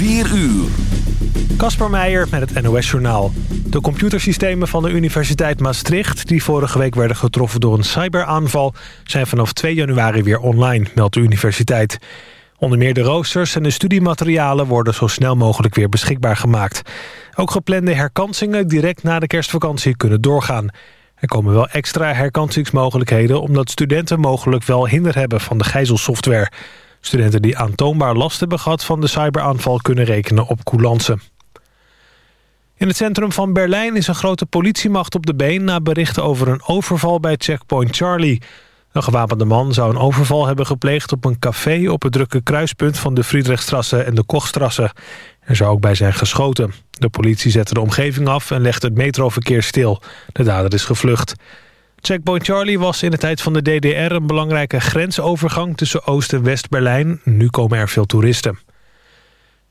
4 uur. Kasper Meijer met het NOS-journaal. De computersystemen van de Universiteit Maastricht... die vorige week werden getroffen door een cyberaanval... zijn vanaf 2 januari weer online, meldt de universiteit. Onder meer de roosters en de studiematerialen... worden zo snel mogelijk weer beschikbaar gemaakt. Ook geplande herkansingen direct na de kerstvakantie kunnen doorgaan. Er komen wel extra herkansingsmogelijkheden... omdat studenten mogelijk wel hinder hebben van de gijzelsoftware... Studenten die aantoonbaar last hebben gehad van de cyberaanval... kunnen rekenen op coulance. In het centrum van Berlijn is een grote politiemacht op de been... na berichten over een overval bij Checkpoint Charlie. Een gewapende man zou een overval hebben gepleegd op een café... op het drukke kruispunt van de Friedrichstrasse en de Kochstrasse. Er zou ook bij zijn geschoten. De politie zette de omgeving af en legde het metroverkeer stil. De dader is gevlucht. Checkpoint Charlie was in de tijd van de DDR een belangrijke grensovergang tussen Oost- en West-Berlijn. Nu komen er veel toeristen.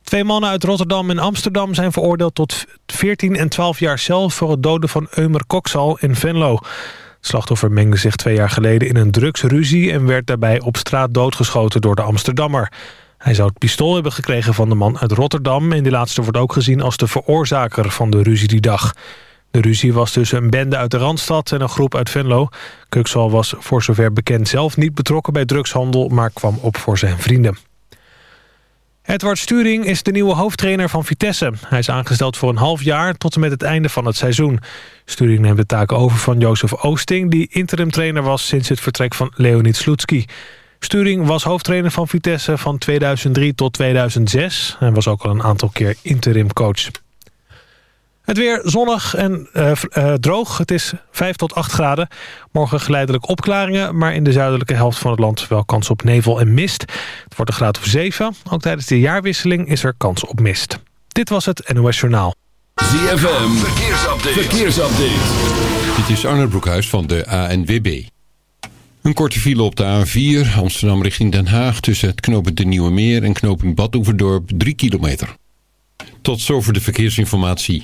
Twee mannen uit Rotterdam en Amsterdam zijn veroordeeld tot 14 en 12 jaar cel... voor het doden van Eumer Koksal in Venlo. Het slachtoffer mengde zich twee jaar geleden in een drugsruzie... en werd daarbij op straat doodgeschoten door de Amsterdammer. Hij zou het pistool hebben gekregen van de man uit Rotterdam... en die laatste wordt ook gezien als de veroorzaker van de ruzie die dag... De ruzie was tussen een bende uit de Randstad en een groep uit Venlo. Kuksal was voor zover bekend zelf niet betrokken bij drugshandel... maar kwam op voor zijn vrienden. Edward Sturing is de nieuwe hoofdtrainer van Vitesse. Hij is aangesteld voor een half jaar tot en met het einde van het seizoen. Sturing neemt de taak over van Jozef Oosting... die interimtrainer was sinds het vertrek van Leonid Slutski. Sturing was hoofdtrainer van Vitesse van 2003 tot 2006... en was ook al een aantal keer interimcoach. Het weer zonnig en uh, uh, droog. Het is 5 tot 8 graden. Morgen geleidelijk opklaringen, maar in de zuidelijke helft van het land wel kans op nevel en mist. Het wordt een graad of 7. Ook tijdens de jaarwisseling is er kans op mist. Dit was het NOS Journaal. ZFM, verkeersupdate. verkeersupdate. Dit is Arnold Broekhuis van de ANWB. Een korte file op de A4, Amsterdam richting Den Haag... tussen het knooppunt De Nieuwe Meer en knooppunt Badhoevedorp 3 kilometer. Tot zover de verkeersinformatie.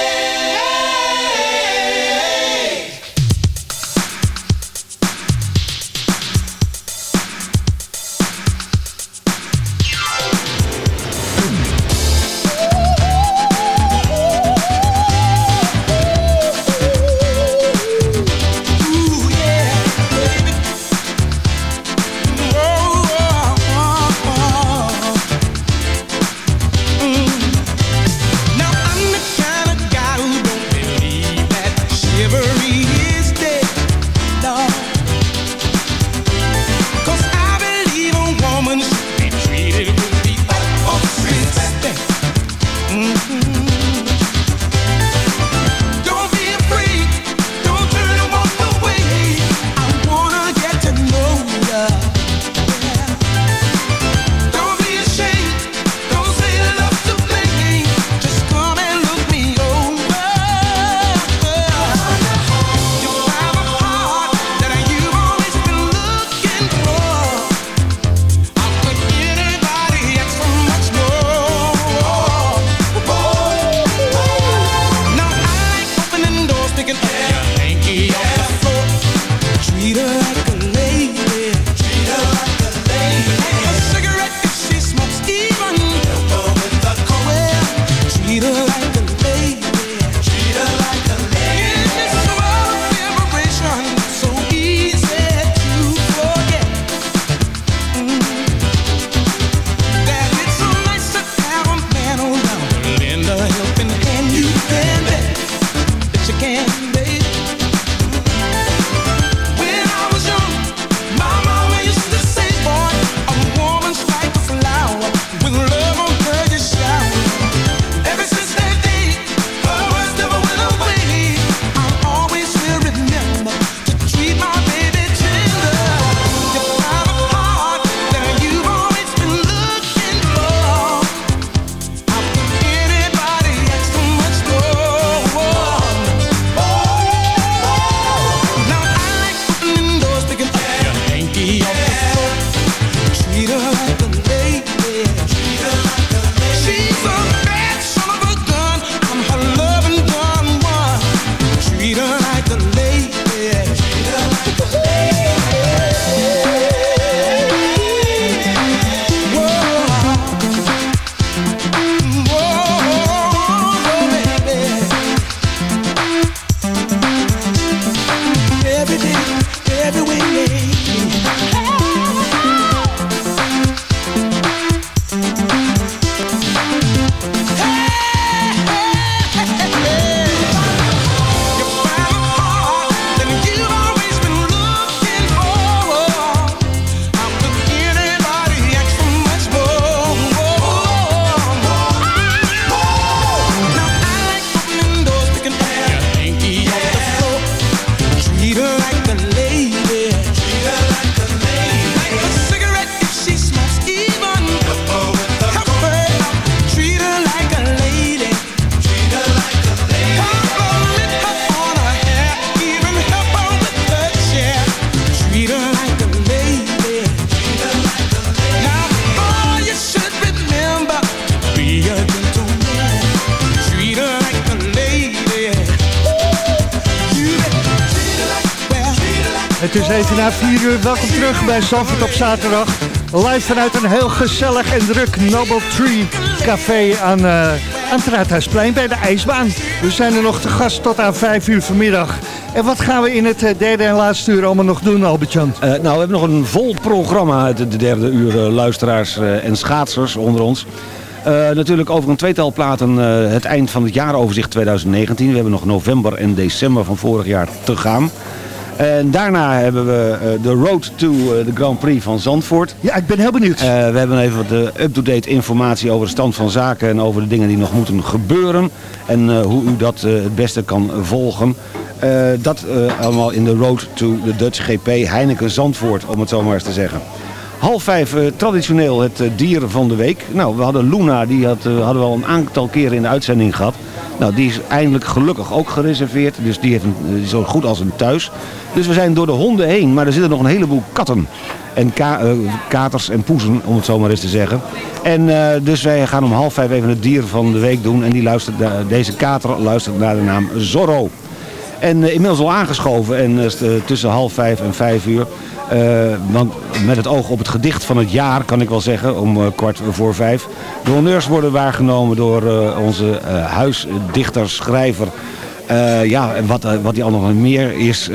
Terug bij Zandvoort op zaterdag. Live vanuit een heel gezellig en druk Noble Tree Café aan, aan het Raadhuisplein bij de IJsbaan. We zijn er nog te gast tot aan 5 uur vanmiddag. En wat gaan we in het eh, derde en laatste uur allemaal nog doen, Albert-Jan? Eh, nou, we hebben nog een vol programma het de derde uur luisteraars en schaatsers onder ons. Natuurlijk over een tweetal platen het eind van het jaaroverzicht 2019. We hebben nog november en december van vorig jaar te gaan. En daarna hebben we eh, de Road to eh, de Grand Prix van Zandvoort. Ja, ik ben heel benieuwd. we hebben even wat eh, up-to-date informatie over de stand van zaken... en over de dingen die nog moeten gebeuren. En eh, hoe u dat eh, het beste kan volgen. Eh, dat eh, allemaal in de Road to the Dutch GP Heineken Zandvoort, om het zo maar eens te zeggen. Half vijf, eh, traditioneel het eh, dier van de week. Nou, we hadden Luna, die had, eh, hadden we al een aantal keren in de uitzending gehad. Nou, die is eindelijk gelukkig ook gereserveerd. Dus die heeft een, eh, zo goed als een thuis. Dus we zijn door de honden heen, maar er zitten nog een heleboel katten. En eh, katers en poezen, om het zo maar eens te zeggen. En eh, dus wij gaan om half vijf even het dier van de week doen. En die luistert, deze kater luistert naar de naam Zorro. En inmiddels al aangeschoven en tussen half vijf en vijf uur. Eh, want met het oog op het gedicht van het jaar, kan ik wel zeggen, om eh, kwart voor vijf. De honneurs worden waargenomen door eh, onze huisdichter, schrijver. Ja, en wat, wat die allemaal meer is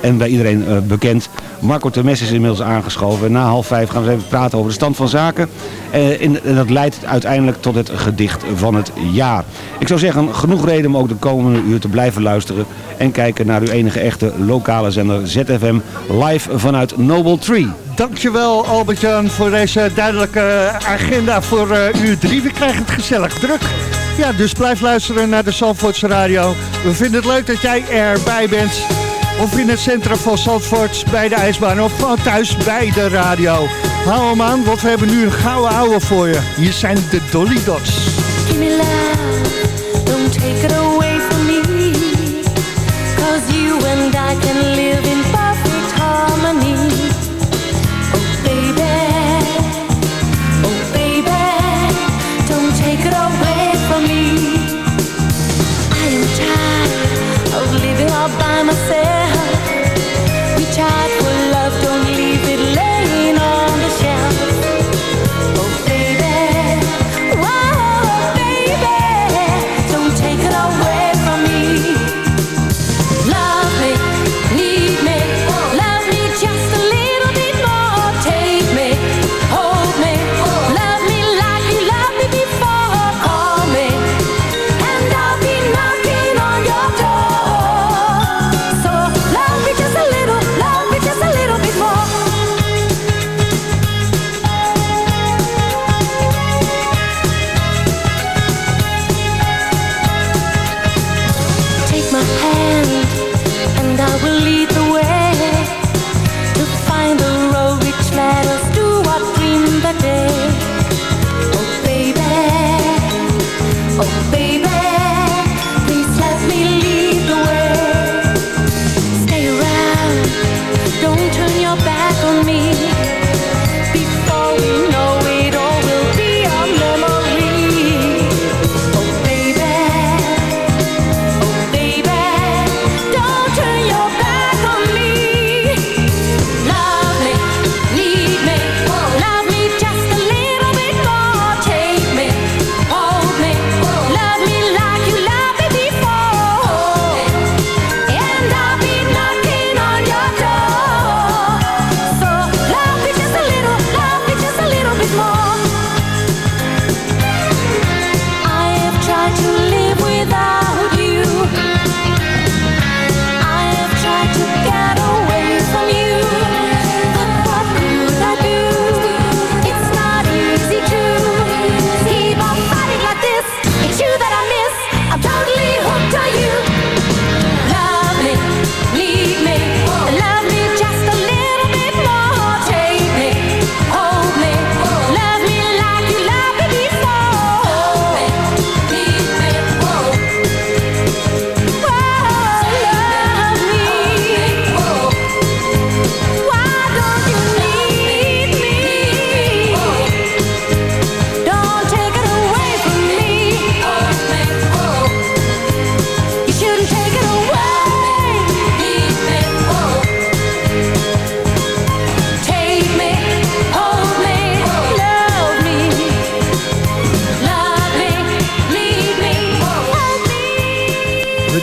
en bij iedereen eh, bekend. Marco Temes is inmiddels aangeschoven. En na half vijf gaan we even praten over de stand van zaken. Eh, in- en dat leidt uiteindelijk tot het gedicht van het jaar. Ik zou zeggen, genoeg reden om ook de komende uur te blijven luisteren. En kijken naar uw enige echte lokale zender ZFM live vanuit Noble Tree. Dankjewel Albert-Jan voor deze duidelijke agenda voor eh, uur 3. We krijgen het gezellig druk. Ja, dus blijf luisteren naar de Zandvoortse Radio. We vinden het leuk dat jij erbij bent. Of in het centrum van Zandvoort bij de ijsbaan. Of gewoon thuis bij de radio. Hou hem aan, want we hebben nu een gouden ouwe voor je. Hier zijn de Dolly Dots.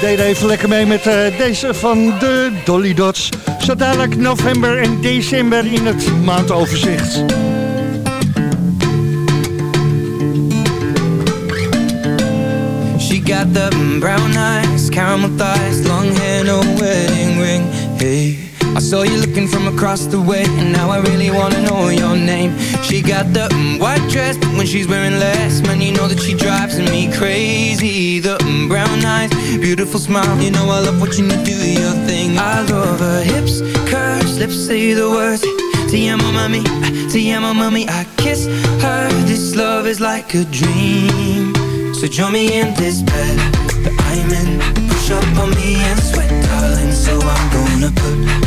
Deden even lekker mee met eh, deze van de Dolly Dots. Zo dadelijk november en december in het maandoverzicht. She got the brown eyes, caramel thighs, long hair, no wedding ring. Hey, saw you looking from across the way, and now I really wanna know your name. She got the mm, white dress, but when she's wearing less, man, you know that she drives me crazy. The mm, brown eyes, beautiful smile, you know I love watching you do your thing. I love her hips, curves, lips say the words. Te amo, mami, te amo, mami. I kiss her. This love is like a dream. So join me in this bed that I'm in Push up on me and sweat, darling So I'm gonna put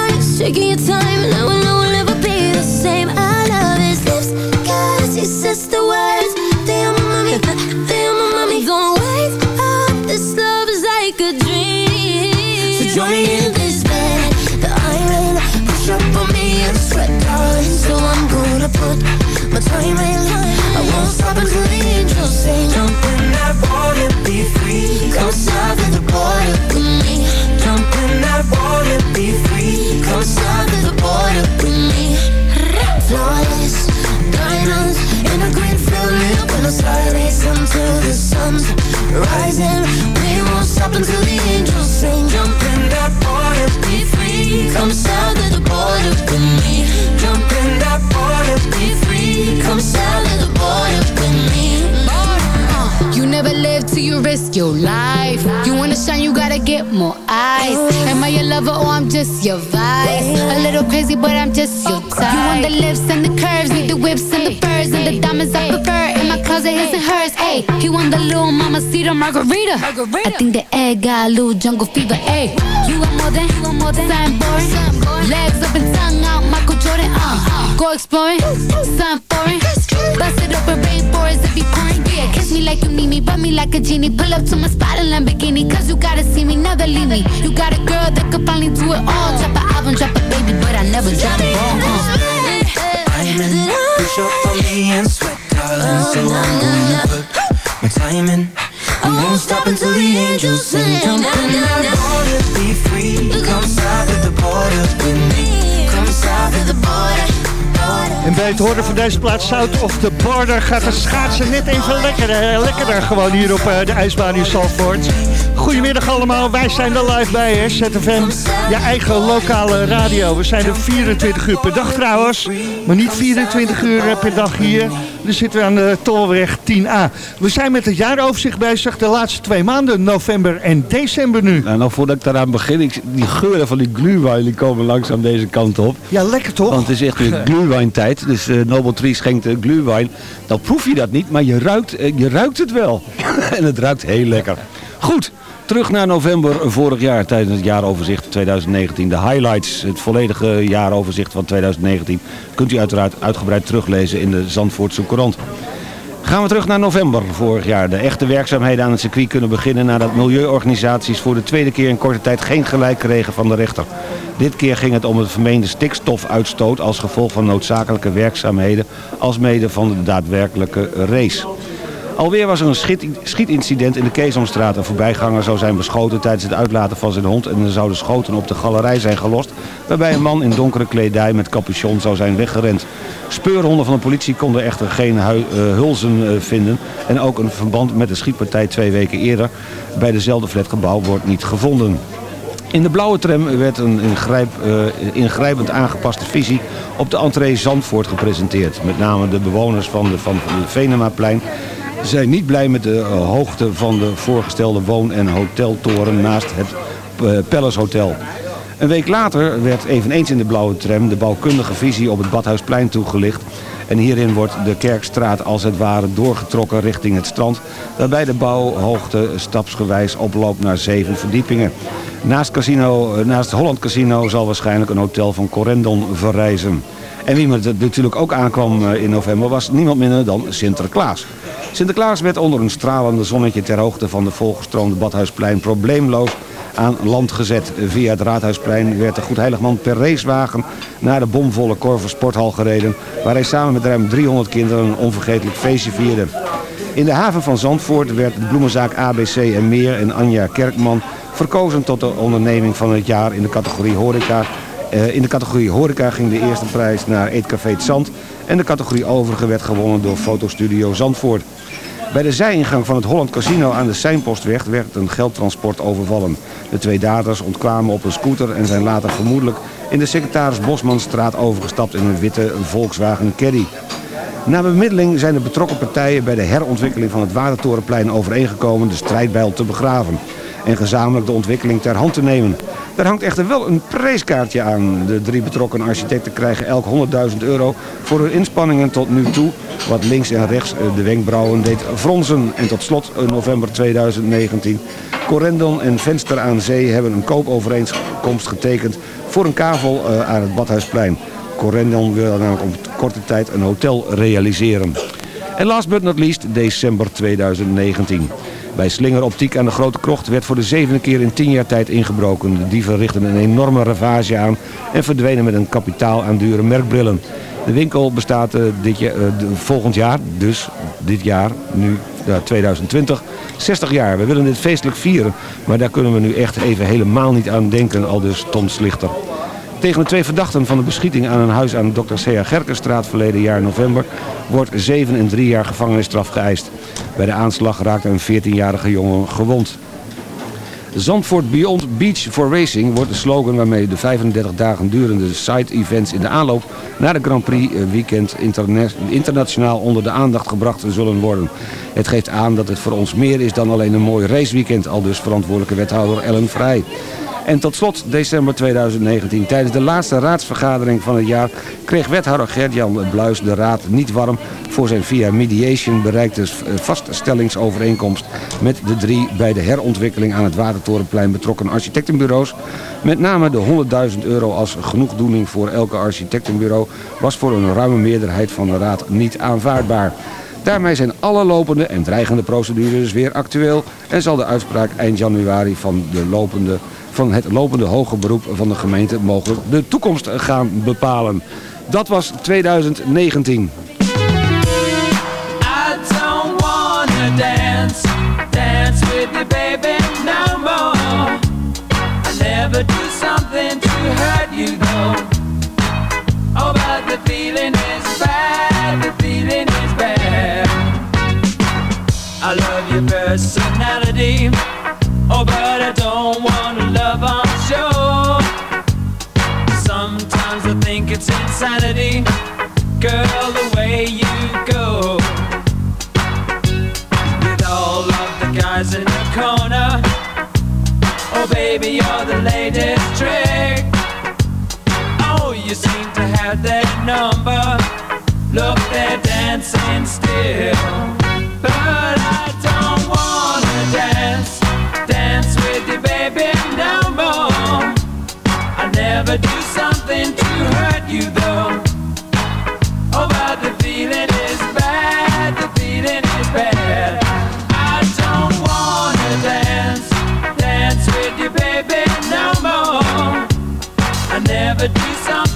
shaking your time, and I know we'll never be the same. I love his lips, cause he says the words. Te amo, mami, te amo, mami. Don't wake up, this love is like a dream. So join me in he want the little mama cedar margarita. I think the egg got a little jungle fever. Hey, you want more than, you want more than something boring. Legs up and tongue out, Michael Jordan. Uh, go exploring, something foreign. Bust it open, rainforest if you pouring. Yeah, kiss me like you need me, rub me like a genie. Pull up to my spot in Lamborghini, cause you gotta see me, never leave me. You got a girl that could finally do it all. Drop an album, drop a baby, but I never drop a ball. Uh. Diamond, push up on me and sweat, darling So I'm gonna put my time in I won't stop until the angels sing. Jump in that water, be free. Come south of the border with me. Come south of the border En bij het horen van deze plaats South of the Border gaat het schaatsen net even lekkerder, lekkerder gewoon hier op eh, de ijsbaan in Salford. Goedemiddag allemaal, wij zijn er live bij hè, ZFM, je eigen lokale radio. We zijn er 24 uur per dag trouwens, maar niet 24 uur eh, per dag hier. Dan zitten we aan de Tolweg 10A. We zijn met het jaaroverzicht bezig, de laatste twee maanden, november en december nu. Nou, nou voordat ik daaraan begin, ik, die geuren van die glühwein die komen langzaam deze kant op. Ja, lekker toch? Want het is echt weer glühwein tijd. Dus eh Nobel Tree schenkt uh, glühwein. Dan proef je dat niet, maar je ruikt, eh, je ruikt het wel. en het ruikt heel lekker. Goed, terug naar november vorig jaar tijdens het jaaroverzicht 2019. De highlights, het volledige jaaroverzicht van 2019... kunt u uiteraard uitgebreid teruglezen in de Zandvoortse Courant. Gaan we terug naar november vorig jaar. De echte werkzaamheden aan het circuit kunnen beginnen nadat milieuorganisaties voor de tweede keer in korte tijd geen gelijk kregen van de rechter. Dit keer ging het om het vermeende stikstofuitstoot als gevolg van noodzakelijke werkzaamheden als mede van de daadwerkelijke race. Alweer was er een schiet- schietincident in de Keesomstraat. Een voorbijganger zou zijn beschoten tijdens het uitlaten van zijn hond... en er zouden schoten op de galerij zijn gelost... waarbij een man in donkere kledij met capuchon zou zijn weggerend. Speurhonden van de politie konden echter geen eh, hulzen eh, vinden... en ook een verband met de schietpartij twee weken eerder... bij dezelfde flatgebouw wordt niet gevonden. In de blauwe tram werd een ingrijp, eh, ingrijpend aangepaste visie op de entree Zandvoort gepresenteerd. Met name de bewoners van de, van de Venemaplein zijn niet blij met de eh, hoogte van de voorgestelde woon- en hoteltoren naast het eh, Palace Hotel. Een week later werd eveneens in de blauwe tram de bouwkundige visie op het Badhuisplein toegelicht. En hierin wordt de Kerkstraat als het ware doorgetrokken richting het strand. Waarbij de bouwhoogte stapsgewijs oploopt naar zeven verdiepingen. Naast, casino, eh, naast Holland Casino zal waarschijnlijk een hotel van Corendon verrijzen. En wie het natuurlijk ook aankwam eh, in november was niemand minder dan Sinterklaas. Sinterklaas werd onder een stralende zonnetje ter hoogte van de volgestroomde Badhuisplein probleemloos aan land gezet. Via het Raadhuisplein werd de Goedheiligman per racewagen naar de bomvolle Korver Sporthal gereden... waar hij samen met ruim 300 kinderen een onvergetelijk feestje vierde. In de haven van Zandvoort werd de bloemenzaak ABC en Meer en Anja Kerkman verkozen tot de onderneming van het jaar in de categorie horeca. Eh, in de categorie horeca ging de eerste prijs naar Eetcafé Zand en de categorie overige werd gewonnen door Fotostudio Zandvoort. Bij de zijingang van het Holland Casino aan de Seinpostweg werd een geldtransport overvallen. De twee daders ontkwamen op een scooter en zijn later vermoedelijk in de secretaris Bosmanstraat overgestapt in een witte Volkswagen Caddy. Na bemiddeling zijn de betrokken partijen bij de herontwikkeling van het Watertorenplein overeengekomen de strijdbijl te begraven en gezamenlijk de ontwikkeling ter hand te nemen. Er hangt echter wel een prijskaartje aan. De drie betrokken architecten krijgen elk 100.000 euro voor hun inspanningen tot nu toe, wat links en rechts eh, de wenkbrauwen deed fronsen. En tot slot in november 2019. Corendon en Venster aan Zee hebben een koopovereenkomst getekend voor een kavel eh, aan het Badhuisplein. Corendon wil namelijk op korte tijd een hotel realiseren. En last but not least december 2019. Bij Slinger Optiek aan de Grote Krocht werd voor de zevende keer in tien jaar tijd ingebroken. De dieven richtten een enorme ravage aan en verdwenen met een kapitaal aan dure merkbrillen. De winkel bestaat eh, dit jaar, eh, volgend jaar, dus dit jaar, nu ja, 2020, 60 jaar. We willen dit feestelijk vieren, maar daar kunnen we nu echt even helemaal niet aan denken, al dus Tom Slichter. Tegen de twee verdachten van de beschieting aan een huis aan de Dr. C.A. Gerkenstraat verleden jaar november wordt 7 en 3 jaar gevangenisstraf geëist. Bij de aanslag raakte een 14-jarige jongen gewond. Zandvoort Beyond Beach for Racing wordt de slogan waarmee de 35 dagen durende side-events in de aanloop naar de Grand Prix eh, weekend interna- internationaal onder de aandacht gebracht zullen worden. Het geeft aan dat het voor ons meer is dan alleen een mooi raceweekend, al dus verantwoordelijke wethouder Ellen Vrij. En tot slot december 2019. Tijdens de laatste raadsvergadering van het jaar kreeg wethouder Gert-Jan Bluis de raad niet warm voor zijn via mediation bereikte eh, vaststellingsovereenkomst met de drie bij de herontwikkeling aan het Watertorenplein betrokken architectenbureaus. Met name de 100.000 euro als genoegdoening voor elke architectenbureau was voor een ruime meerderheid van de raad niet aanvaardbaar. Daarmee zijn alle lopende en dreigende procedures weer actueel en zal de uitspraak eind januari van, de lopende, van het lopende hoger beroep van de gemeente mogelijk de toekomst gaan bepalen. Dat was 2019. I don't wanna dance, dance with you, baby, no more. I never do something to hurt you. Insanity, girl, the way you go. With all of the guys in the corner, oh baby, you're the latest trick. Oh, you seem to have their number. Look, they're dancing still.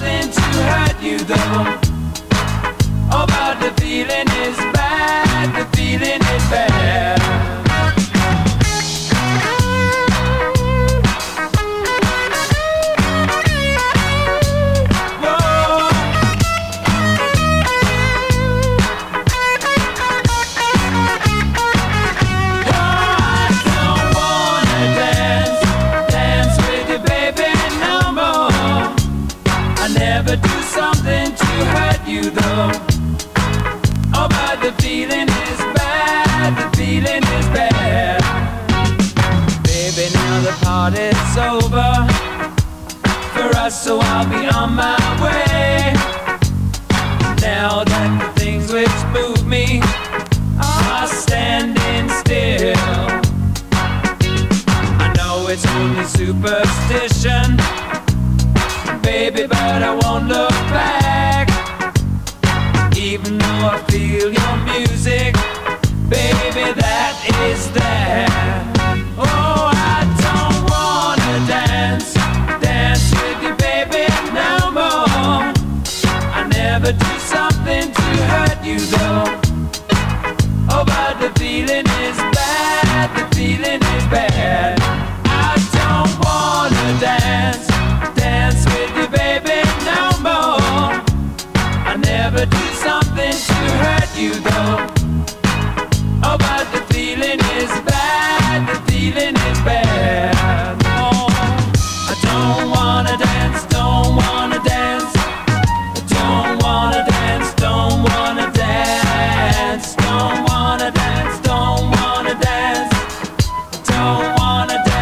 Something to hurt you though. Oh, but the feeling is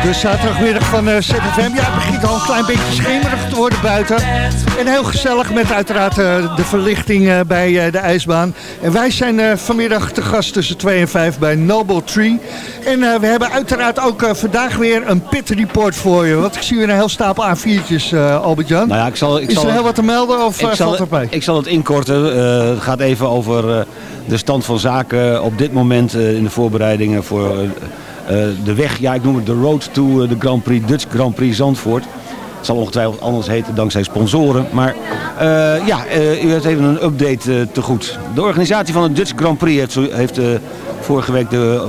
De zaterdagmiddag van eh, ZFM. Ja, het begint al een klein beetje schemerig te worden buiten. En heel gezellig met uiteraard eh, de verlichting eh, bij de ijsbaan. En wij zijn vanmiddag te gast tussen 2 en 5 bij Noble Tree. En we hebben uiteraard ook vandaag weer een pit report voor je. Want ik zie weer een heel stapel A4'tjes, eh Albert-Jan. Nou ja, ik zal, ik Is zal, er heel wat te melden of ik zal, erbij? Ik zal het inkorten. Het gaat even over de stand van zaken op dit moment in de voorbereidingen voor de weg. Ja, ik noem het de Road to eh, de Grand Prix, Dutch Grand Prix Zandvoort. Het zal ongetwijfeld anders heten dankzij sponsoren. Maar eh, ja, eh, u heeft even een update eh, te goed. De organisatie van de Dutch Grand Prix heeft, eh, vorige week, de,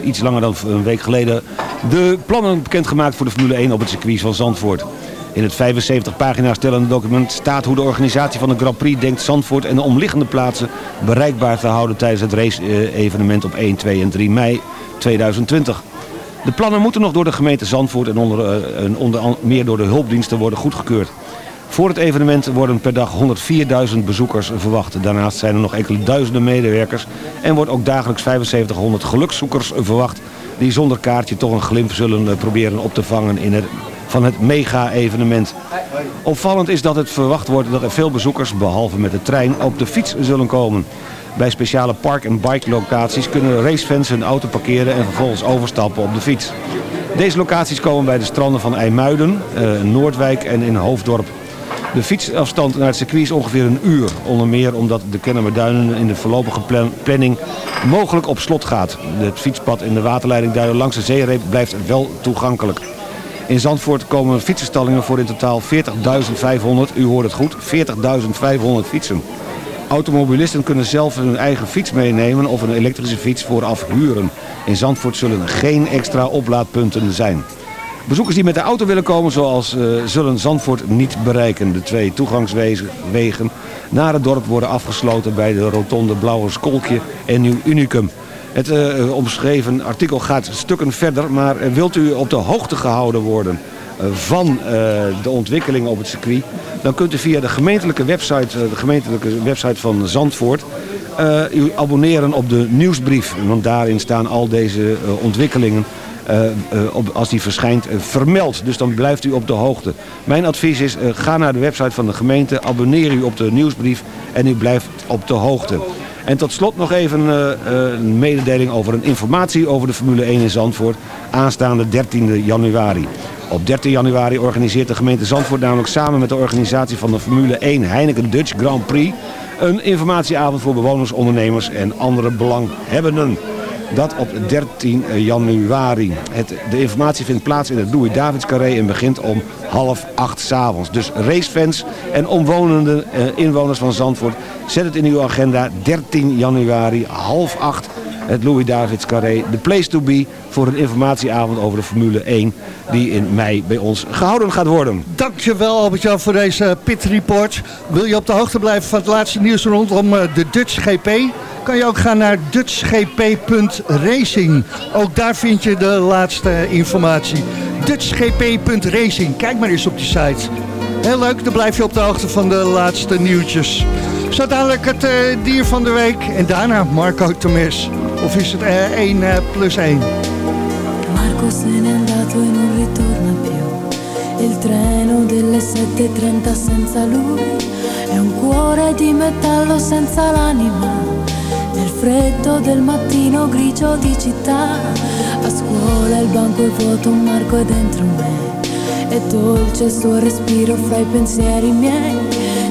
eh, iets langer dan een week geleden, de plannen bekendgemaakt voor de Formule 1 op het circuit van Zandvoort. In het 75 pagina's stellende document staat hoe de organisatie van de Grand Prix denkt Zandvoort en de omliggende plaatsen bereikbaar te houden tijdens het race-evenement op 1, 2 en 3 mei 2020. De plannen moeten nog door de gemeente Zandvoort en onder, eh, onder meer door de hulpdiensten worden goedgekeurd. Voor het evenement worden per dag 104.000 bezoekers verwacht. Daarnaast zijn er nog enkele duizenden medewerkers en wordt ook dagelijks 7500 gelukszoekers verwacht die zonder kaartje toch een glimp zullen eh, proberen op te vangen in het, van het mega-evenement. Opvallend is dat het verwacht wordt dat er veel bezoekers, behalve met de trein, op de fiets zullen komen. Bij speciale park- en bike-locaties kunnen racefans hun auto parkeren en vervolgens overstappen op de fiets. Deze locaties komen bij de stranden van IJmuiden, eh, Noordwijk en in Hoofddorp. De fietsafstand naar het circuit is ongeveer een uur. Onder meer omdat de Kennemerduinen in de voorlopige plan- planning mogelijk op slot gaat. Het fietspad in de waterleiding Duinen langs de zeereep blijft wel toegankelijk. In Zandvoort komen fietsenstallingen voor in totaal 40.500, u hoort het goed, 40.500 fietsen. Automobilisten kunnen zelf hun eigen fiets meenemen of een elektrische fiets vooraf huren. In Zandvoort zullen geen extra oplaadpunten zijn. Bezoekers die met de auto willen komen zoals, eh, zullen Zandvoort niet bereiken. De twee toegangswegen naar het dorp worden afgesloten bij de rotonde Blauwe Skolkje en Nieuw Unicum. Het eh, omschreven artikel gaat stukken verder, maar eh, wilt u op de hoogte gehouden worden van eh, de ontwikkelingen op het circuit, dan kunt u via de gemeentelijke website, eh, de gemeentelijke website van Zandvoort, eh, u abonneren op de nieuwsbrief. Want daarin staan al deze ontwikkelingen als die verschijnt vermeld. Dus dan blijft u op de hoogte. Mijn advies is, ga naar de website van de gemeente, abonneer u op de nieuwsbrief en u blijft op de hoogte. En tot slot nog even eh, eh, een mededeling over een informatie over de Formule 1 in Zandvoort aanstaande 13 januari. Op 13 januari organiseert de gemeente Zandvoort namelijk samen met de organisatie van de Formule 1 Heineken Dutch Grand Prix een informatieavond voor bewoners, ondernemers en andere belanghebbenden. Dat op 13 januari. Het, de informatie vindt plaats in het Louis Davids Carré en begint om half acht s'avonds. Dus racefans en omwonende eh, inwoners van Zandvoort, zet het in uw agenda 13 januari, half acht. Het Louis Davids Carré, de place to be voor een informatieavond over de Formule 1 die in mei bij ons gehouden gaat worden. Dankjewel Albert-Jan voor deze pit report. Wil je op de hoogte blijven van het laatste nieuws rondom eh, de Dutch GP? Kan je ook gaan naar dutchgp.racing. Ook daar vind je de laatste informatie. dutchgp.racing. Kijk maar eens op die site. Heel leuk, dan blijf je op de hoogte van de laatste nieuwtjes. Zo dadelijk het eh, dier van de week. En daarna Marco Tomes. Of is het eh, 1 eh, plus 1? Marco se n'è andato e non ritorna più Il treno delle 7.30 senza lui è un cuore di metallo senza l'anima. Nel freddo del mattino grigio di città, a scuola il banco è vuoto, marco è dentro me. È dolce il suo respiro fra i pensieri miei.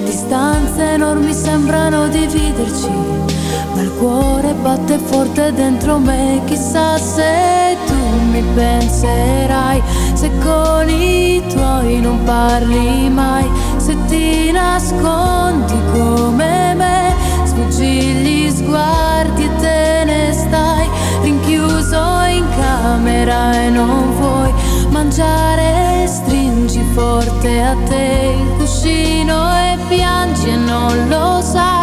Distanze enormi sembrano dividerci, ma il cuore batte forte dentro me. Chissà se tu mi penserai, se con i tuoi non parli mai, se ti nascondi come me, sfuggi gli sguardi e te ne stai rinchiuso in camera e non vuoi mangiare, stringi forte a te il cuscino e piangi e non lo sai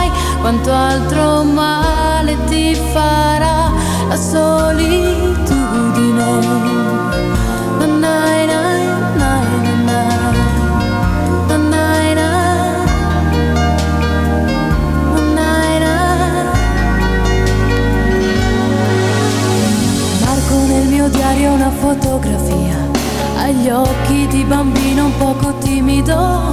quanto altro male ti farà la solitudine. Na, na, na, na, na, na. Na, na, na. Na, na, na. Marco nel mio diario una fotografia agli occhi di bambino un poco timido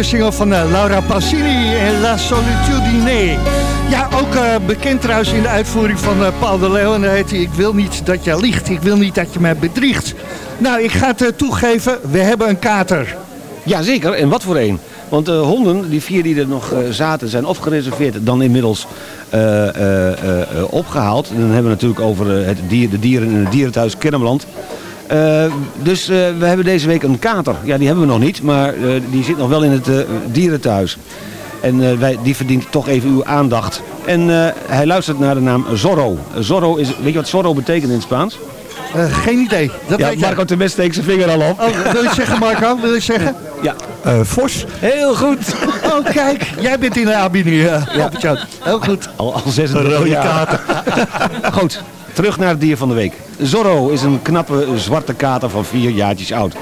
de single van eh, Laura Pausini en La Solitudine. Ja, ook eh, bekend trouwens in de uitvoering van eh, Paul de Leeuw. En heet hij Ik wil niet dat je liegt, ik wil niet dat je mij bedriegt. Nou, ik ga het toegeven, we hebben een kater. Jazeker, en wat voor een. Want de honden, die vier die er nog zaten, zijn of gereserveerd dan inmiddels eh, eh, eh, eh, opgehaald. En dan hebben we natuurlijk over het dier, de dieren in het dierenthuis Kennemerland. Eh, dus eh, we hebben deze week een kater. Ja, die hebben we nog niet, maar eh, die zit nog wel in het dierenthuis. En wij, die verdient toch even uw aandacht. En hij luistert naar de naam Zorro. Zorro is, weet je wat Zorro betekent in het Spaans? Geen idee. Dat ja. Marco Temes steekt zijn vinger al op. Oh, wil je zeggen Marco? Wil je zeggen? Ja. Vos. Heel goed. Oh kijk, jij bent in de aanbieding. Uh, ja. Heel goed. Al, al 26 Rode kater. Goed, terug naar het dier van de week. Zorro is een knappe zwarte kater van vier jaartjes oud.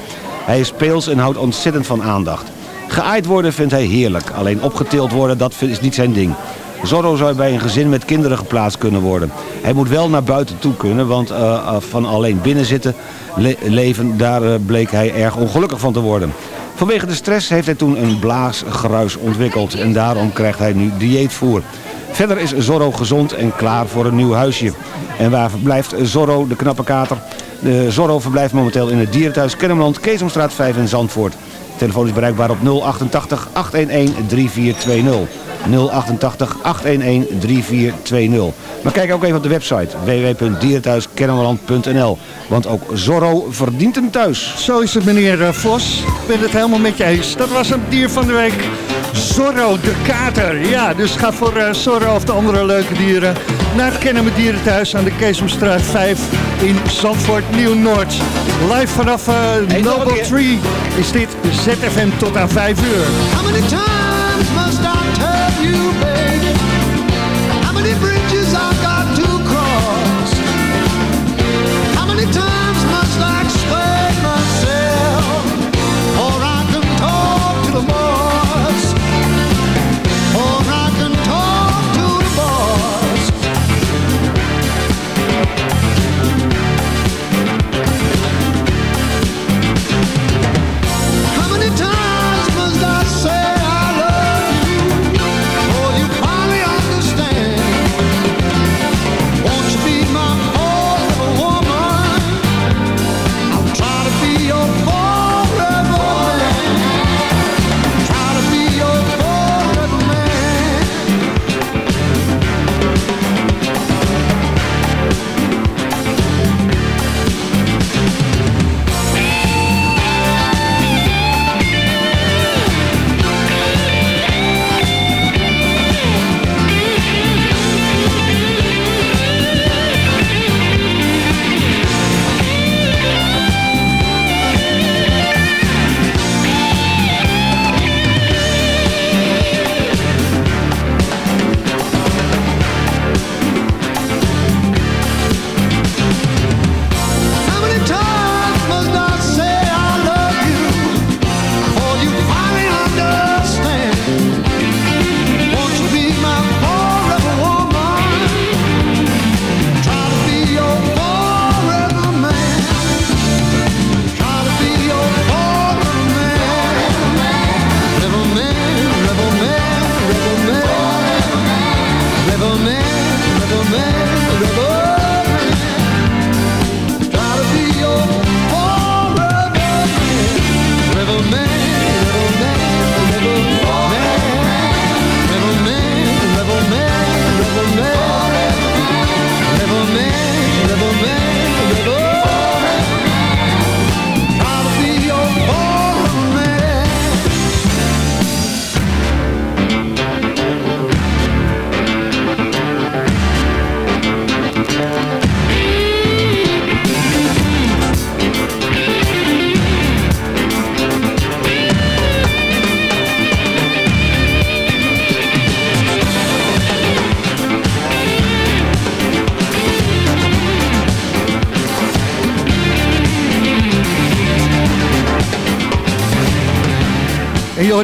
Hij is speels en houdt ontzettend van aandacht. Geaaid worden vindt hij heerlijk, alleen opgetild worden dat is niet zijn ding. Zorro zou bij een gezin met kinderen geplaatst kunnen worden. Hij moet wel naar buiten toe kunnen, want eh, eh, van alleen binnen zitten le- leven, daar eh, bleek hij erg ongelukkig van te worden. Vanwege de stress heeft hij toen een blaasgruis ontwikkeld en daarom krijgt hij nu dieetvoer. Verder is Zorro gezond en klaar voor een nieuw huisje. En waar verblijft Zorro, de knappe kater? De Zorro verblijft momenteel in het dierenthuis Kennemerland, Keesomstraat 5 in Zandvoort. Telefoon is bereikbaar op 088 811 3420. 088 811 3420. Maar kijk ook even op de website www.dierenthuiskennemerland.nl. Want ook Zorro verdient een thuis. Zo is het meneer eh, Vos. Ik ben het helemaal met je eens. Dat was een dier van de week. Zorro de kater. Ja, dus ga voor eh, Zorro of de andere leuke dieren naar het Kennemer Dierenthuis aan de Keesomstraat 5 in Zandvoort Nieuw-Noord. Live vanaf eh, Noble Tree is dit ZFM tot aan 5 uur.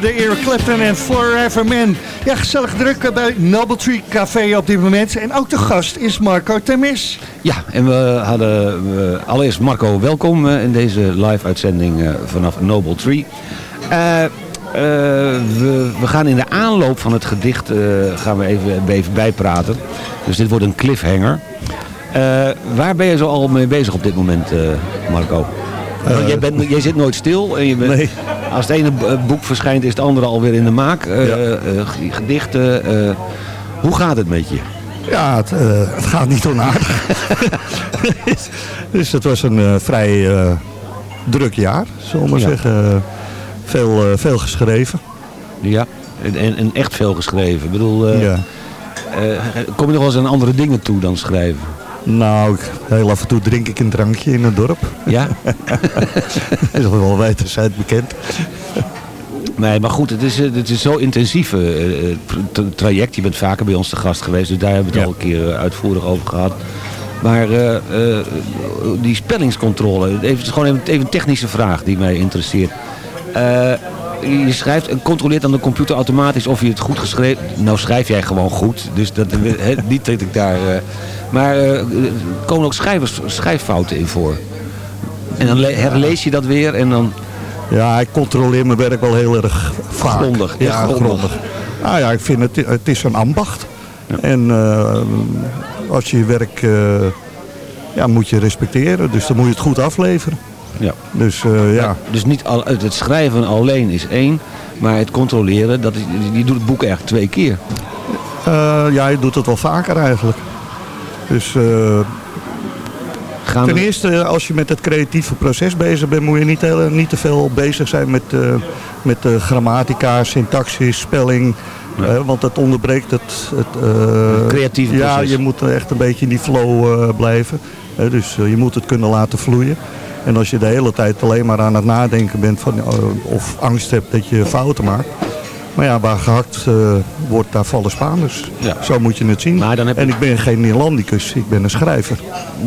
Hoorde Eric Clapton en Forever Man. Ja, gezellig druk eh, bij Noble Tree Café op dit moment. En ook de gast is Marco Temis. Ja, en we hadden eh, allereerst Marco welkom eh, in deze live-uitzending eh, vanaf Noble Tree. Eh, eh, we, we gaan in de aanloop van het gedicht eh, gaan we even, even bijpraten. Dus dit wordt een cliffhanger. Eh, waar ben je zo al mee bezig op dit moment, eh, Marco? Want jij, bent, jij zit nooit stil. En je bent, Als het ene b- boek verschijnt, is het andere alweer in de maak. Eh, eh, gedichten. eh, hoe gaat het met je? Ja, het, eh, het gaat niet onaardig. dus het was een eh, vrij eh, druk jaar, zullen we maar Ja. zeggen. Veel, eh, veel geschreven. Ja, en, en, echt veel geschreven. Ik bedoel, eh, Ja. eh, kom je nog wel eens aan andere dingen toe dan schrijven? Nou, heel af en toe drink ik een drankje in het dorp. Ja? dat is wel wijdverzijds bekend. Nee, maar goed, het is, eh, het is zo intensief eh, eh, tra- traject. Je bent vaker bij ons te gast geweest, dus daar hebben we het al een keer uitvoerig over gehad. Maar die spellingscontrole, even, het is gewoon even, even een technische vraag die mij interesseert. Je schrijft en controleert aan de computer automatisch of je het goed geschreven... Nou schrijf jij gewoon goed, dus dat, he, niet dat ik daar... eh, maar eh, er komen ook schrijvers, schrijffouten in voor. En dan le- herlees je dat weer en dan... Ja, ik controleer mijn werk wel heel erg vaak. Grondig, ja, grondig. grondig. Nou ja, ik vind het, het is een ambacht. En eh, als je je werk ja, moet je respecteren, dus dan moet je het goed afleveren. Ja. Dus eh, ja. Dus niet al, het schrijven alleen is één, Maar het controleren, dat je doet het boek eigenlijk twee keer. Eh, ja, je doet het wel vaker eigenlijk. Dus eh, Gaan ten we- eerste, als je met het creatieve proces bezig bent, moet je niet, heel, niet te veel bezig zijn met, met grammatica, syntaxis, spelling. Want dat onderbreekt het, het eh, creatieve Ja, proces. je moet echt een beetje in die flow eh, blijven. Eh, dus eh, je moet het kunnen laten vloeien. En als je de hele tijd alleen maar aan het nadenken bent van, of angst hebt dat je fouten maakt. Maar ja, waar gehakt eh, wordt, daar vallen Spaanders. Ja. Zo moet je het zien. dan heb En ik ben geen Neerlandicus, ik ben een schrijver.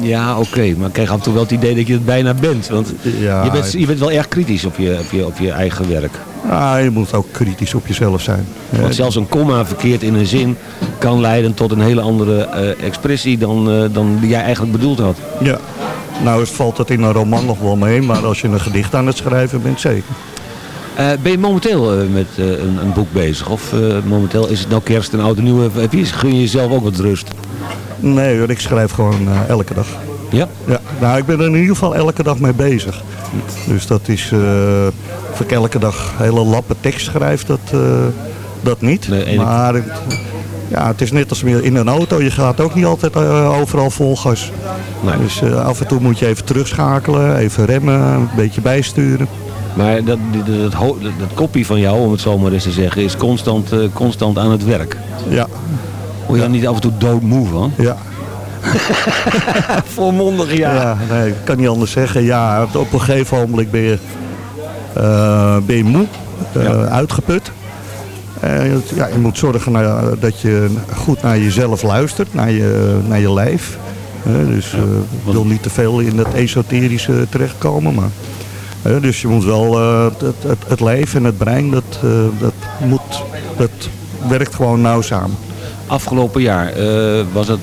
Ja, oké. Maar ik kreeg af en toe wel het idee dat je het bijna bent. Want Ja, je, bent, je bent wel erg kritisch op je, op je, op je eigen werk. Ah, je moet ook kritisch op jezelf zijn. Want Eh, zelfs een komma verkeerd in een zin kan leiden tot een hele andere eh, expressie dan, eh, dan die jij eigenlijk bedoeld had. Ja, nou valt dat in een roman nog wel mee, maar als je een gedicht aan het schrijven bent, zeker. Ben je momenteel met een, een boek bezig? Of momenteel is het nou kerst en oud en nieuw? Heb je, gun je jezelf ook wat rust? Nee hoor, ik schrijf gewoon elke dag. Ja? Ja, nou ik ben er in ieder geval elke dag mee bezig. Dus dat is, eh, ik elke dag hele lappen tekst schrijf, dat, eh, dat niet. Nee, maar het- ja, het is net als in een auto, je gaat ook niet altijd eh, overal vol gas. Dus af en toe moet je even terugschakelen, even remmen, een beetje bijsturen. Maar dat, dat, dat, kopie van jou, om het zo maar eens te zeggen, is constant, constant aan het werk. Ja. Word je daar niet af en toe doodmoe van? Ja. Volmondig ja. Ja, nee, ik kan niet anders zeggen. Ja, op een gegeven moment ben je, eh, ben je moe, eh, uitgeput. Eh, ja, je moet zorgen naar- dat je goed naar jezelf luistert, naar je, naar je lijf. Eh, dus eh, ik wil niet te veel in het esoterische terechtkomen. Maar, eh, dus je moet wel eh, het, het, het lijf en het brein, dat, eh, dat, moet, dat werkt gewoon nauw samen. Afgelopen jaar, eh, was het,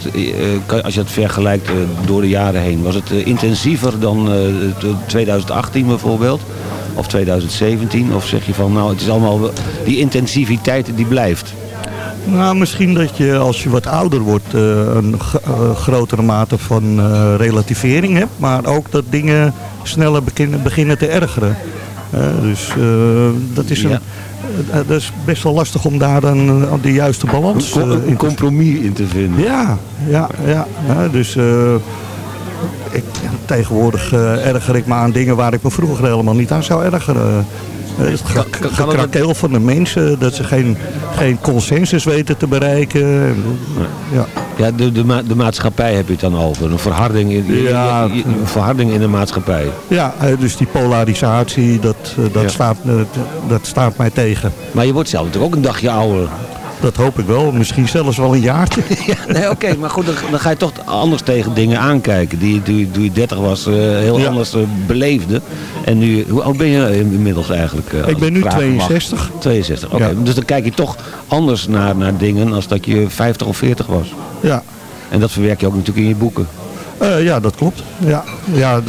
eh, als je het vergelijkt eh, door de jaren heen, was het intensiever dan eh, t- 2018 bijvoorbeeld? Of 2017? Of zeg je van, nou, het is allemaal, die intensiviteit die blijft? Nou, misschien dat je als je wat ouder wordt een grotere mate van relativering hebt. Maar ook dat dingen sneller beginnen te ergeren. Eh, dus eh, dat, is een, Ja. eh, dat is best wel lastig om daar dan de juiste balans Een een compromis in te vinden. Ja, ja, ja. ja, dus ik, tegenwoordig erger ik me aan dingen waar ik me vroeger helemaal niet aan zou ergeren. Het gekrakeel van de mensen, dat ze geen, geen consensus weten te bereiken. En, Ja. Ja, de, de, ma- de maatschappij heb je het dan over. Een verharding in, Ja. een verharding in de maatschappij. Ja, eh, dus die polarisatie, dat, eh, dat, Ja. staat, eh, dat staat mij tegen. Maar je wordt zelf natuurlijk ook een dagje ouder. Dat hoop ik wel, misschien zelfs wel een jaartje. Ja, nee, oké, maar goed, dan, dan ga je toch anders tegen dingen aankijken. Die toen je- toen je 30 was eh, heel Ja. anders eh, beleefde. En nu, hoe oud ben je inmiddels eigenlijk? eh, Ik ben nu vraag mag? 62. 62, oké. Ja. Dus dan kijk je toch anders naar, naar dingen als dat je 50 of 40 was. Ja. En dat verwerk je ook natuurlijk in je boeken. Ja, dat klopt. Ja, ja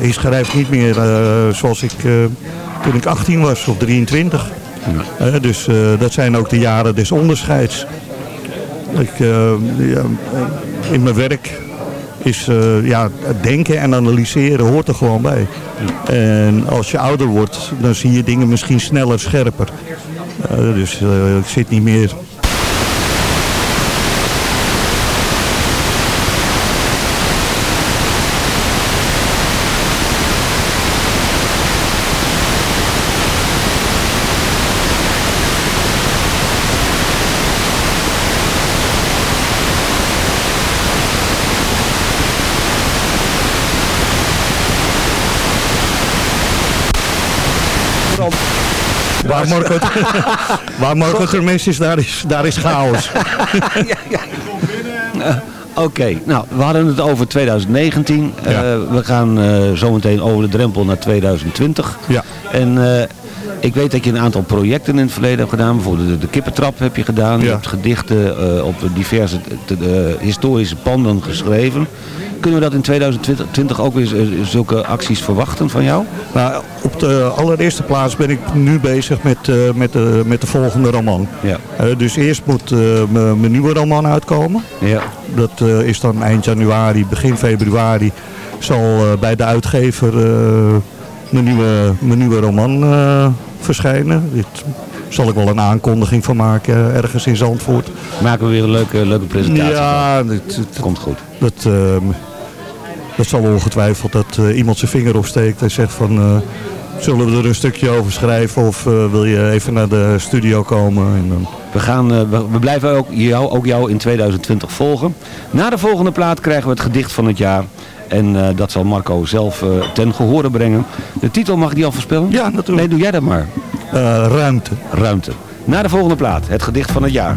ik schrijf niet meer zoals ik toen ik 18 was of 23. Eh, dus eh, dat zijn ook de jaren des onderscheids. Ik, eh, ja, in mijn werk is eh, ja, denken en analyseren hoort er gewoon bij. En als je ouder wordt, dan zie je dingen misschien sneller, scherper. Dus ik zit niet meer Waar Marco, waar Marco Termes is, daar is, daar is chaos. Eh, Oké, nou, we hadden het over 2019. Eh, we gaan eh, zometeen over de drempel naar 2020. Ja. En ik weet dat je een aantal projecten in het verleden hebt gedaan. Bijvoorbeeld de, de kippentrap heb je gedaan. Je Ja. hebt gedichten op diverse historische panden geschreven. Kunnen we dat in 2020 ook weer zulke acties verwachten van jou? Nou, op de allereerste plaats ben ik nu bezig met, eh, met, de, met de volgende roman. Ja. Eh, dus eerst moet eh, mijn nieuwe roman uitkomen. Ja. Dat is dan eind januari, begin februari. Zal bij de uitgever mijn nieuwe, mijn nieuwe roman verschijnen. Dit zal ik wel een aankondiging van maken ergens in Zandvoort. Maken we weer een leuke, leuke presentatie Ja, het komt goed. Dat, ehm, dat zal ongetwijfeld dat eh, iemand zijn vinger opsteekt en zegt van... eh, zullen we er een stukje over schrijven of eh, wil je even naar de studio komen? En dan... We, gaan, we, we blijven ook jou, ook jou in 2020 volgen. Na de volgende plaat krijgen we het gedicht van het jaar. En dat zal Marco zelf ten gehore brengen. De titel mag ik die al voorspellen? Ja, natuurlijk. Nee, doe jij dat maar. Ruimte. Ruimte. Na de volgende plaat, het gedicht van het jaar.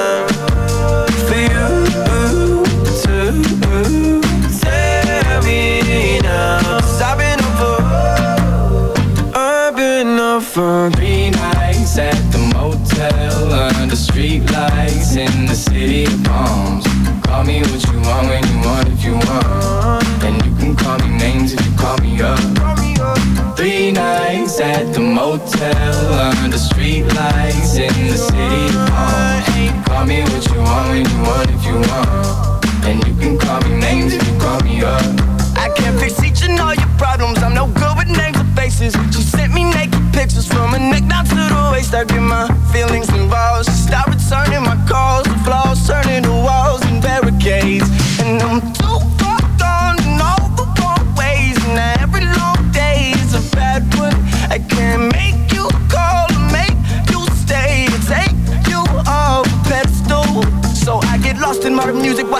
street lights in the city of palms. Call me what you want when you want if you want. And you can call me names if you call me up. Three nights at the motel under street lights in the city of palms. Call me what you want when you want if you want. And you can call me names if you call me up. I can't fix each and all your problems. I'm no good with names or faces. She sent me naked pictures from her neck down to the waist. I get my feelings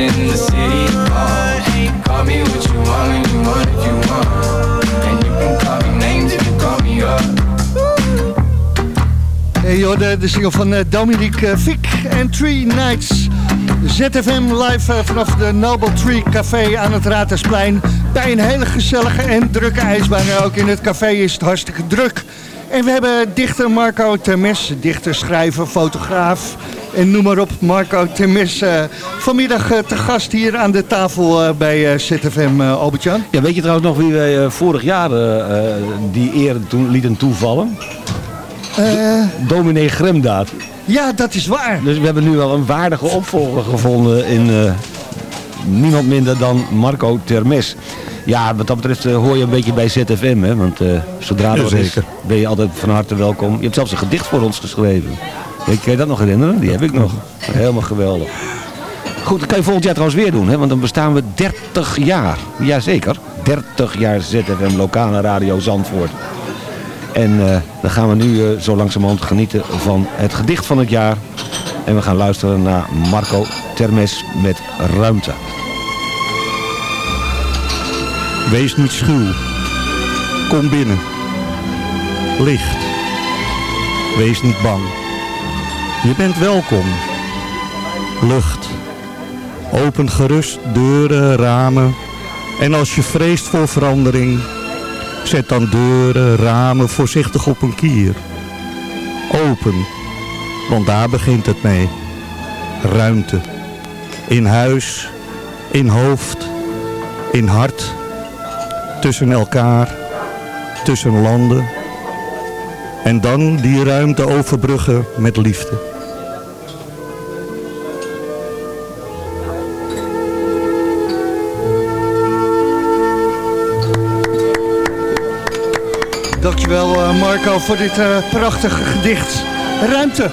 in the city palms. Call me what you want when you want you. And you can call me names if you call me up. Hey joh, de, single van eh, Dominique eh, Fick en Three Nights. ZFM live eh, vanaf de Noble Tree Café aan het Raadhuisplein. Bij een hele gezellige en drukke ijsbaan. Ook in het café is het hartstikke druk. En we hebben dichter Marco Termes, dichter, schrijver, fotograaf en noem maar op. Marco Termes, eh, vanmiddag eh, te gast hier aan de tafel eh, bij ZFM, Albert-Jan. Ja, weet je trouwens nog wie wij vorig jaar die eer toen lieten toevallen? Eh, Dominee Gremdaad. ja, dat is waar. Dus we hebben nu wel een waardige opvolger gevonden in eh, niemand minder dan Marco Termes. Ja, wat dat betreft hoor je een beetje bij ZFM, hè? want eh, zodra er wat is, ben je altijd van harte welkom. Je hebt zelfs een gedicht voor ons geschreven. Weet, kan je dat nog herinneren? Die heb ik nog. Helemaal geweldig. Goed, dat kan je volgend jaar trouwens weer doen, hè? want dan bestaan we 30 jaar. Jazeker, 30 jaar ZFM, lokale radio Zandvoort. En eh, dan gaan we nu eh, zo langzamerhand genieten van het gedicht van het jaar. En we gaan luisteren naar Marco Termes met Ruimte. Wees niet schuw. Kom binnen. Licht. Wees niet bang. Je bent welkom. Lucht. Open gerust deuren, ramen. En als je vreest voor verandering, zet dan deuren, ramen voorzichtig op een kier. Open, want daar begint het mee. Ruimte. In huis, in hoofd, in hart. tussen elkaar, tussen landen. En dan die ruimte overbruggen met liefde. Dankjewel eh, Marco voor dit eh, prachtige gedicht. Ruimte.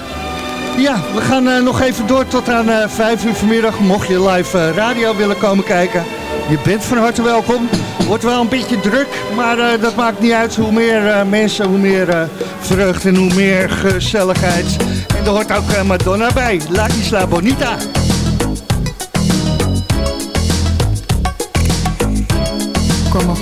Ja, we gaan eh, nog even door tot aan eh 5 uur vanmiddag. Mocht je live radio willen komen kijken. Je bent van harte welkom. Wordt wel een beetje druk, maar dat maakt niet uit. Hoe meer mensen, hoe meer eh, vreugde en hoe meer gezelligheid. En er hoort ook Madonna bij. La Isla Bonita. ¿Cómo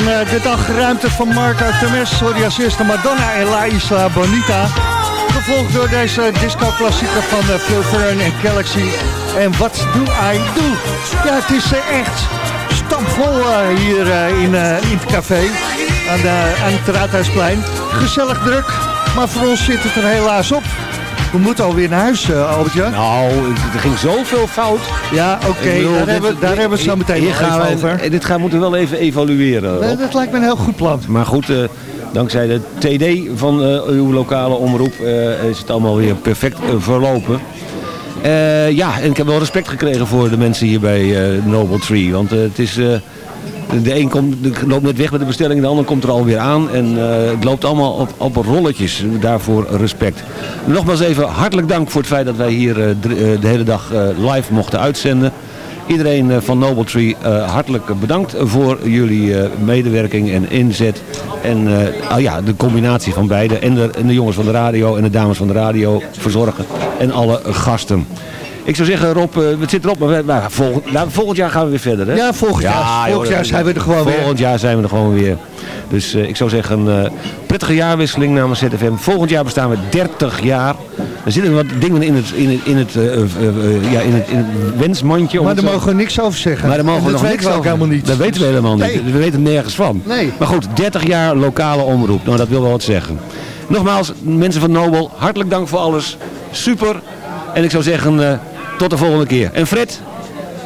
van eh, de dag ruimte van Marco Temes, sorry als eerste Madonna en La Isla Bonita. Gevolgd door deze disco-klassieker van uh, Phil en Galaxy. En wat do I do? Ja, het is eh, echt stampvol eh, hier eh, in, eh, in het café aan, de, aan het Raadhuisplein. Gezellig druk, maar voor ons zit het er helaas op. We moeten alweer naar huis, eh, Albertje. Nou, er ging zoveel fout. Ja, oké, daar, hebben, daar hebben we het zo meteen hier gaan we- over. eh, Dit gaan, moeten we wel even evalueren. Nee, dat lijkt me een heel goed plan. Maar goed, eh, dankzij de TD van eh, uw lokale omroep is het allemaal weer perfect verlopen. Ja, en ik heb wel respect gekregen voor de mensen hier bij Noble Tree. Want het is... de een komt, loopt net weg met de bestelling, de ander komt er alweer aan. En eh, het loopt allemaal op, op rolletjes. Daarvoor respect. Nogmaals even hartelijk dank voor het feit dat wij hier eh, eh, de hele dag live mochten uitzenden. Iedereen van Noble Tree hartelijk bedankt voor jullie medewerking en inzet. En ah ja, de combinatie van beide. En de, en de jongens van de radio en de dames van de radio verzorgen. En alle gasten. Ik zou zeggen, Rob, eh, het zit erop, maar we- maar volgend, nou, volgend jaar gaan we weer verder, hè? Ja, volgend jaar. Volgend jaar zijn we er gewoon weer. Volgend jaar zijn we er gewoon weer. Dus eh, ik zou zeggen, eh, prettige jaarwisseling namens ZFM. Volgend jaar bestaan we 30 jaar. Er zitten wat dingen in het, in het, in het, eh, eh, eh, ja, in het, in het wensmandje. Maar daar mogen we niks over zeggen. maar daar mogen En we dat nog niks we ook over. helemaal niet. Dat weten we helemaal niet. Nee. We weten er nergens van. Nee. Maar goed, 30 jaar lokale omroep. Nou, dat wil wel wat zeggen. Nogmaals, mensen van Nobel, hartelijk dank voor alles. Super. En ik zou zeggen, eh, tot de volgende keer. En Fred,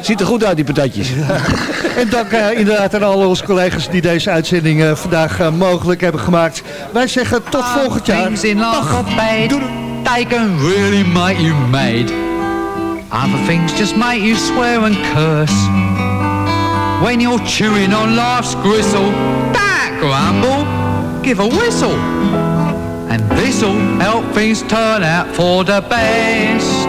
ziet er goed uit die patatjes. En dank eh, inderdaad aan alle onze collega's die deze uitzending eh, vandaag eh, mogelijk hebben gemaakt. Wij zeggen tot volgend jaar. Things in. They can really make you mad. Other things just make you swear and curse. When you're chewing on life's gristle, don't grumble, give a whistle. And this'll help things turn out for the best.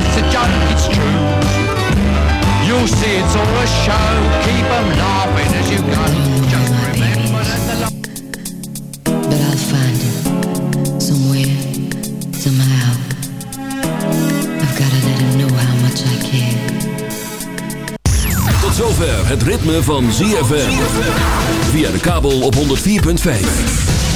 it's joke, it's true. You'll see it's a show, keep them laughing as you go. Tot zover het ritme van ZFM. Via de kabel op 104.5.